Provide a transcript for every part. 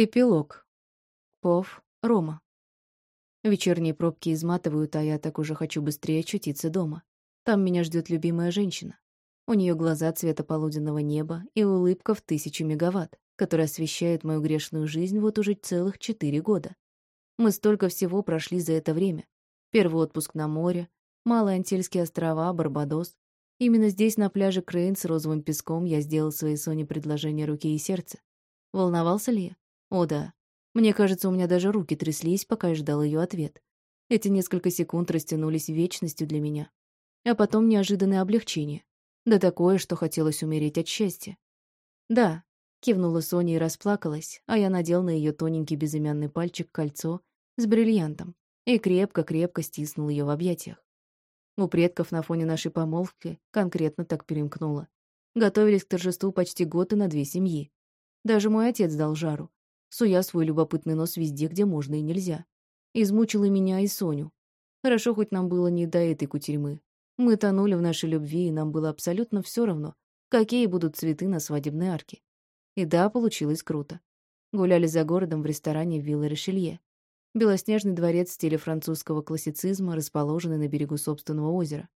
Эпилог. Пов, Рома. Вечерние пробки изматывают, а я так уже хочу быстрее очутиться дома. Там меня ждет любимая женщина. У нее глаза цвета полуденного неба и улыбка в тысячу мегаватт, которая освещает мою грешную жизнь вот уже целых четыре года. Мы столько всего прошли за это время. Первый отпуск на море, Малые Антильские острова, Барбадос. Именно здесь, на пляже Крейн с розовым песком, я сделал своей Соне предложение руки и сердца. Волновался ли я? О да. Мне кажется, у меня даже руки тряслись, пока я ждал ее ответ. Эти несколько секунд растянулись вечностью для меня. А потом неожиданное облегчение. Да такое, что хотелось умереть от счастья. «Да», — кивнула Соня и расплакалась, а я надел на ее тоненький безымянный пальчик кольцо с бриллиантом и крепко-крепко стиснул ее в объятиях. У предков на фоне нашей помолвки конкретно так перемкнуло. Готовились к торжеству почти год и на две семьи. Даже мой отец дал жару, суя свой любопытный нос везде, где можно и нельзя. Измучил и меня, и Соню. Хорошо, хоть нам было не до этой кутерьмы. Мы тонули в нашей любви, и нам было абсолютно все равно, какие будут цветы на свадебной арке. И да, получилось круто. Гуляли за городом в ресторане Вилла Решелье. Белоснежный дворец в стиле французского классицизма, расположенный на берегу собственного озера.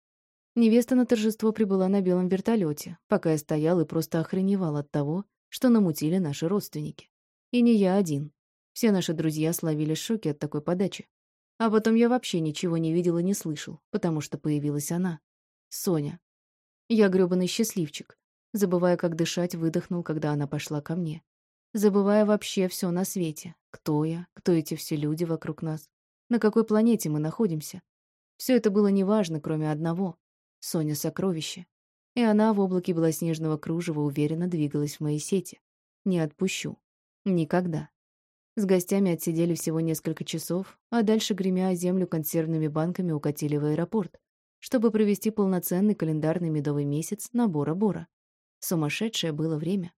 Невеста на торжество прибыла на белом вертолете, пока я стоял и просто охреневал от того, что намутили наши родственники. И не я один. Все наши друзья словили шоки от такой подачи. А потом я вообще ничего не видел и не слышал, потому что появилась она. Соня. Я грёбаный счастливчик. Забывая, как дышать, выдохнул, когда она пошла ко мне. Забывая вообще все на свете. Кто я, кто эти все люди вокруг нас, на какой планете мы находимся. Все это было неважно, кроме одного. Соня — сокровище и она в облаке белоснежного кружева уверенно двигалась в моей сети. Не отпущу. Никогда. С гостями отсидели всего несколько часов, а дальше, гремя о землю консервными банками, укатили в аэропорт, чтобы провести полноценный календарный медовый месяц на Бора-Бора. Сумасшедшее было время.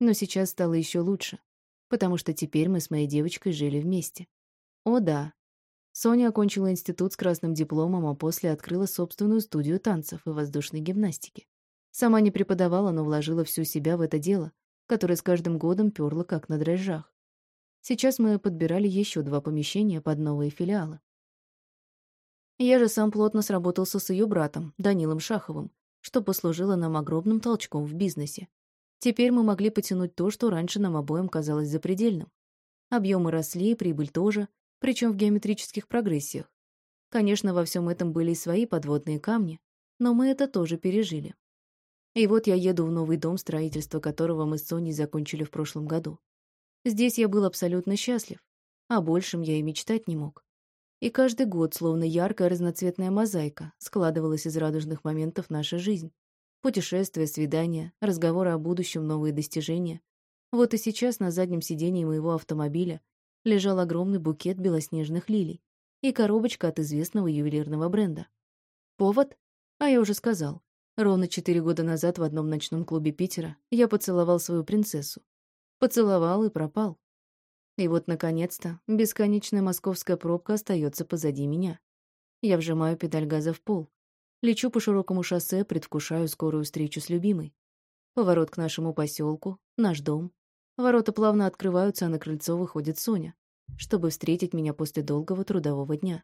Но сейчас стало еще лучше, потому что теперь мы с моей девочкой жили вместе. О да. Соня окончила институт с красным дипломом, а после открыла собственную студию танцев и воздушной гимнастики. Сама не преподавала, но вложила всю себя в это дело, которое с каждым годом перло как на дрожжах. Сейчас мы подбирали еще два помещения под новые филиалы. Я же сам плотно сработался с ее братом, Данилом Шаховым, что послужило нам огромным толчком в бизнесе. Теперь мы могли потянуть то, что раньше нам обоим казалось запредельным. Объемы росли, прибыль тоже, причем в геометрических прогрессиях. Конечно, во всем этом были и свои подводные камни, но мы это тоже пережили. И вот я еду в новый дом, строительство которого мы с Соней закончили в прошлом году. Здесь я был абсолютно счастлив, а большем я и мечтать не мог. И каждый год, словно яркая разноцветная мозаика, складывалась из радужных моментов наша жизнь. Путешествия, свидания, разговоры о будущем, новые достижения. Вот и сейчас на заднем сидении моего автомобиля лежал огромный букет белоснежных лилий и коробочка от известного ювелирного бренда. Повод? А я уже сказал. Ровно четыре года назад в одном ночном клубе Питера я поцеловал свою принцессу. Поцеловал и пропал. И вот, наконец-то, бесконечная московская пробка остается позади меня. Я вжимаю педаль газа в пол. Лечу по широкому шоссе, предвкушаю скорую встречу с любимой. Поворот к нашему поселку, наш дом. Ворота плавно открываются, а на крыльцо выходит Соня, чтобы встретить меня после долгого трудового дня.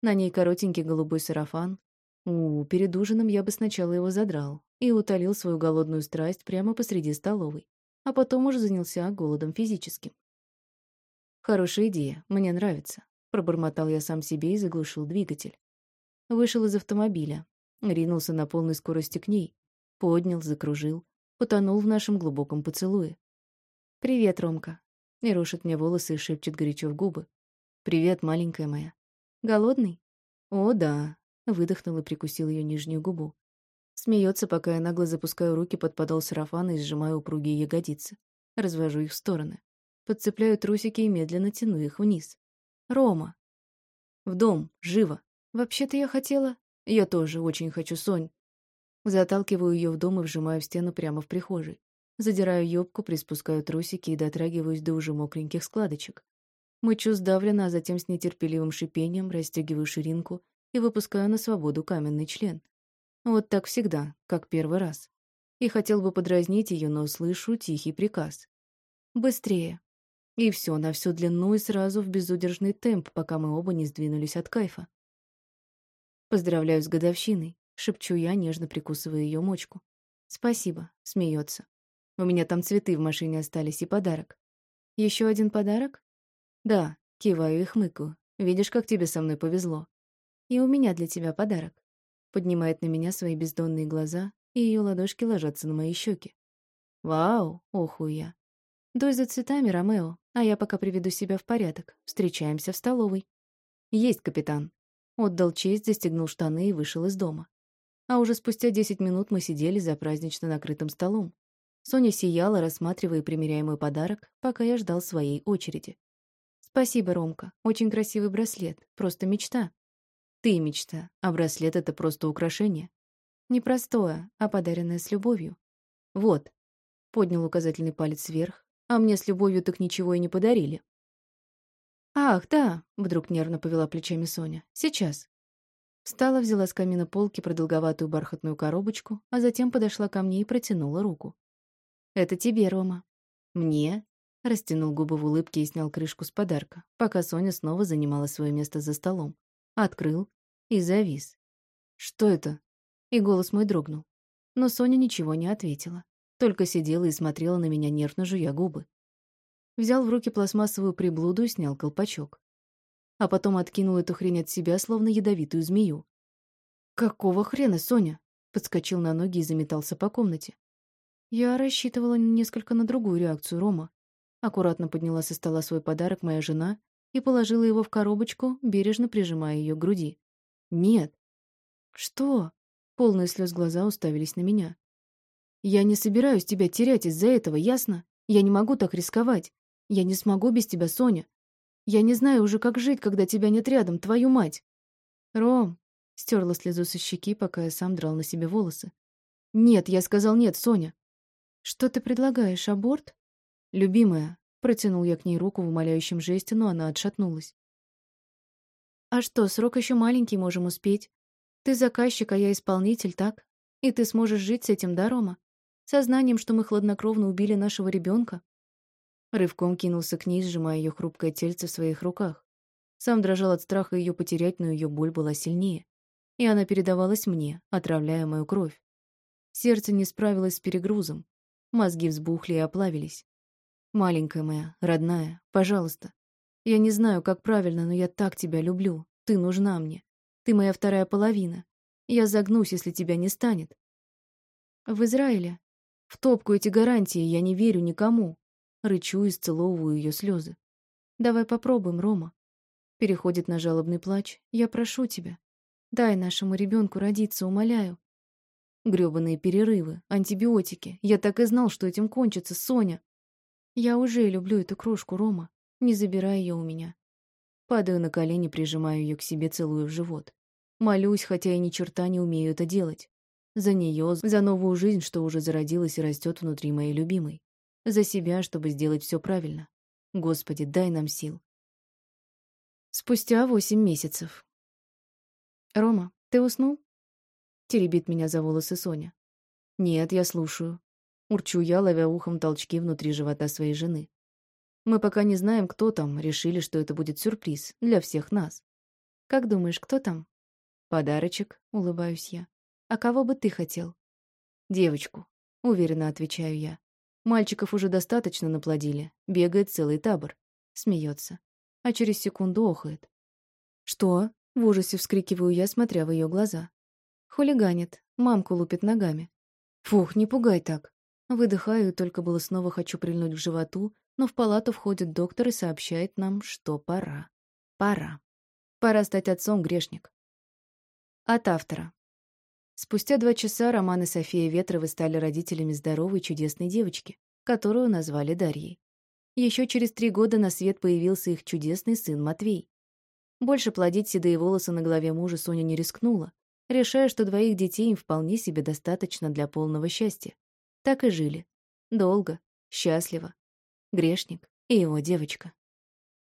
На ней коротенький голубой сарафан, у, перед ужином я бы сначала его задрал и утолил свою голодную страсть прямо посреди столовой, а потом уже занялся голодом физическим. Хорошая идея, мне нравится, пробормотал я сам себе и заглушил двигатель. Вышел из автомобиля, ринулся на полной скорости к ней, поднял, закружил, потонул в нашем глубоком поцелуе. «Привет, Ромка», — и рушит мне волосы и шепчет горячо в губы. «Привет, маленькая моя». «Голодный?» «О, да», Выдохнул и прикусил ее нижнюю губу. Смеется, пока я нагло запускаю руки под подол сарафана и сжимаю упругие ягодицы. Развожу их в стороны. Подцепляю трусики и медленно тяну их вниз. «Рома!» «В дом! Живо!» «Вообще-то я хотела...» «Я тоже очень хочу, Сонь!» Заталкиваю ее в дом и вжимаю в стену прямо в прихожей. Задираю юбку, приспускаю трусики и дотрагиваюсь до уже мокреньких складочек. Мычу сдавленно, а затем с нетерпеливым шипением расстегиваю ширинку и выпускаю на свободу каменный член. Вот так всегда, как первый раз. И хотел бы подразнить ее, но слышу тихий приказ. «Быстрее!» И все на всю длину и сразу в безудержный темп, пока мы оба не сдвинулись от кайфа. «Поздравляю с годовщиной», — шепчу я, нежно прикусывая ее мочку. «Спасибо», — смеется. «У меня там цветы в машине остались и подарок». Еще один подарок?» «Да», — киваю и хмыкаю. «Видишь, как тебе со мной повезло». «И у меня для тебя подарок». Поднимает на меня свои бездонные глаза, и ее ладошки ложатся на мои щеки. «Вау!» — охую я. «Дуй за цветами, Ромео, а я пока приведу себя в порядок. Встречаемся в столовой». «Есть, капитан». Отдал честь, застегнул штаны и вышел из дома. А уже спустя десять минут мы сидели за празднично накрытым столом. Соня сияла, рассматривая примеряя мой подарок, пока я ждал своей очереди. «Спасибо, Ромка. Очень красивый браслет. Просто мечта». «Ты мечта, а браслет — это просто украшение». «Не простое, а подаренное с любовью». «Вот». Поднял указательный палец вверх. «А мне с любовью так ничего и не подарили». «Ах, да», — вдруг нервно повела плечами Соня. «Сейчас». Встала, взяла с камина полки продолговатую бархатную коробочку, а затем подошла ко мне и протянула руку. «Это тебе, Рома». «Мне?» — растянул губы в улыбке и снял крышку с подарка, пока Соня снова занимала свое место за столом. Открыл и завис. «Что это?» И голос мой дрогнул. Но Соня ничего не ответила, только сидела и смотрела на меня, нервно жуя губы взял в руки пластмассовую приблуду и снял колпачок. А потом откинул эту хрень от себя, словно ядовитую змею. «Какого хрена, Соня?» Подскочил на ноги и заметался по комнате. Я рассчитывала несколько на другую реакцию Рома. Аккуратно подняла со стола свой подарок моя жена и положила его в коробочку, бережно прижимая ее к груди. «Нет». «Что?» Полные слез глаза уставились на меня. «Я не собираюсь тебя терять из-за этого, ясно? Я не могу так рисковать. Я не смогу без тебя, Соня. Я не знаю уже, как жить, когда тебя нет рядом, твою мать. Ром, стерла слезу со щеки, пока я сам драл на себе волосы. Нет, я сказал нет, Соня. Что ты предлагаешь, аборт? Любимая, протянул я к ней руку в умоляющем жесте, но она отшатнулась. А что, срок еще маленький, можем успеть. Ты заказчик, а я исполнитель, так? И ты сможешь жить с этим, да, Рома? Сознанием, что мы хладнокровно убили нашего ребенка, Рывком кинулся к ней, сжимая ее хрупкое тельце в своих руках. Сам дрожал от страха ее потерять, но ее боль была сильнее. И она передавалась мне, отравляя мою кровь. Сердце не справилось с перегрузом. Мозги взбухли и оплавились. «Маленькая моя, родная, пожалуйста. Я не знаю, как правильно, но я так тебя люблю. Ты нужна мне. Ты моя вторая половина. Я загнусь, если тебя не станет». «В Израиле? В топку эти гарантии я не верю никому. Рычу и сцеловываю ее слезы. «Давай попробуем, Рома». Переходит на жалобный плач. «Я прошу тебя. Дай нашему ребенку родиться, умоляю». Грёбаные перерывы, антибиотики. Я так и знал, что этим кончится, Соня. Я уже люблю эту кружку, Рома. Не забирай ее у меня. Падаю на колени, прижимаю ее к себе, целую в живот. Молюсь, хотя и ни черта не умею это делать. За нее, за новую жизнь, что уже зародилась и растет внутри моей любимой. За себя, чтобы сделать все правильно. Господи, дай нам сил. Спустя восемь месяцев. «Рома, ты уснул?» Теребит меня за волосы Соня. «Нет, я слушаю». Урчу я, ловя ухом толчки внутри живота своей жены. Мы пока не знаем, кто там, решили, что это будет сюрприз для всех нас. Как думаешь, кто там? Подарочек, улыбаюсь я. А кого бы ты хотел? Девочку, уверенно отвечаю я. Мальчиков уже достаточно наплодили. Бегает целый табор. Смеется. А через секунду охает. «Что?» — в ужасе вскрикиваю я, смотря в ее глаза. Хулиганит. Мамку лупит ногами. «Фух, не пугай так». Выдыхаю, только было снова хочу прильнуть к животу, но в палату входит доктор и сообщает нам, что пора. Пора. Пора стать отцом, грешник. От автора. Спустя два часа Роман и София Ветровы стали родителями здоровой чудесной девочки, которую назвали Дарьей. Еще через три года на свет появился их чудесный сын Матвей. Больше плодить седые волосы на голове мужа Соня не рискнула, решая, что двоих детей им вполне себе достаточно для полного счастья. Так и жили. Долго, счастливо. Грешник и его девочка.